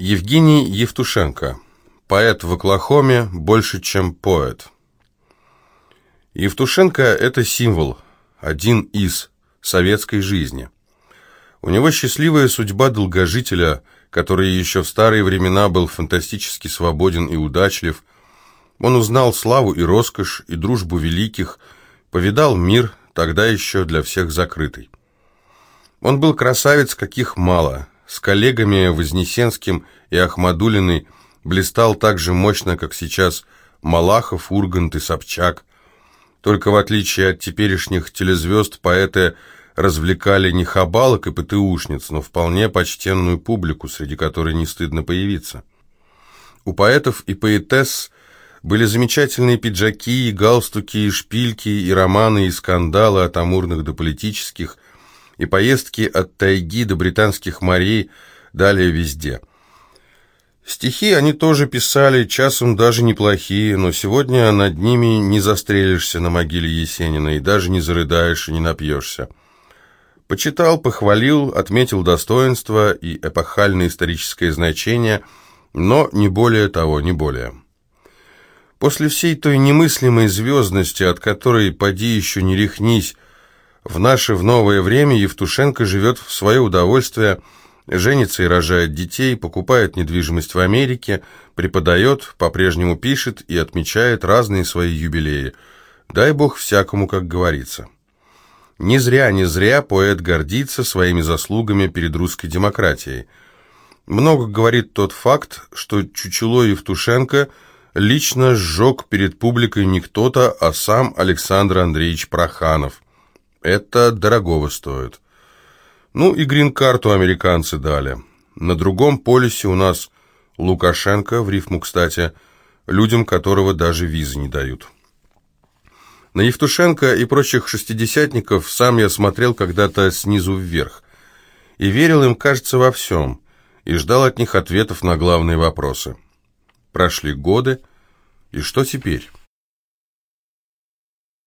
Евгений Евтушенко. Поэт в Оклахоме больше, чем поэт. Евтушенко – это символ, один из советской жизни. У него счастливая судьба долгожителя, который еще в старые времена был фантастически свободен и удачлив. Он узнал славу и роскошь, и дружбу великих, повидал мир, тогда еще для всех закрытый. Он был красавец, каких мало – с коллегами Вознесенским и Ахмадулиной блистал так же мощно, как сейчас Малахов, Ургант и Собчак. Только в отличие от теперешних телезвезд, поэты развлекали не хабалок и ПТУшниц, но вполне почтенную публику, среди которой не стыдно появиться. У поэтов и поэтесс были замечательные пиджаки, и галстуки, и шпильки, и романы, и скандалы от амурных до политических – и поездки от тайги до британских морей, далее везде. Стихи они тоже писали, часом даже неплохие, но сегодня над ними не застрелишься на могиле Есенина и даже не зарыдаешь и не напьешься. Почитал, похвалил, отметил достоинство и эпохальное историческое значение, но не более того, не более. После всей той немыслимой звездности, от которой «поди еще не рехнись», в наше, в новое время Евтушенко живет в свое удовольствие, женится и рожает детей, покупает недвижимость в Америке, преподает, по-прежнему пишет и отмечает разные свои юбилеи. Дай бог всякому, как говорится. Не зря, не зря поэт гордится своими заслугами перед русской демократией. Много говорит тот факт, что Чучело Евтушенко лично сжег перед публикой не кто-то, а сам Александр Андреевич Проханов – это дорогого стоит. Ну и грин-карту американцы дали. На другом полюсе у нас Лукашенко, в рифму, кстати, людям которого даже визы не дают. На Евтушенко и прочих шестидесятников сам я смотрел когда-то снизу вверх. И верил им, кажется, во всем, и ждал от них ответов на главные вопросы. Прошли годы, и что теперь?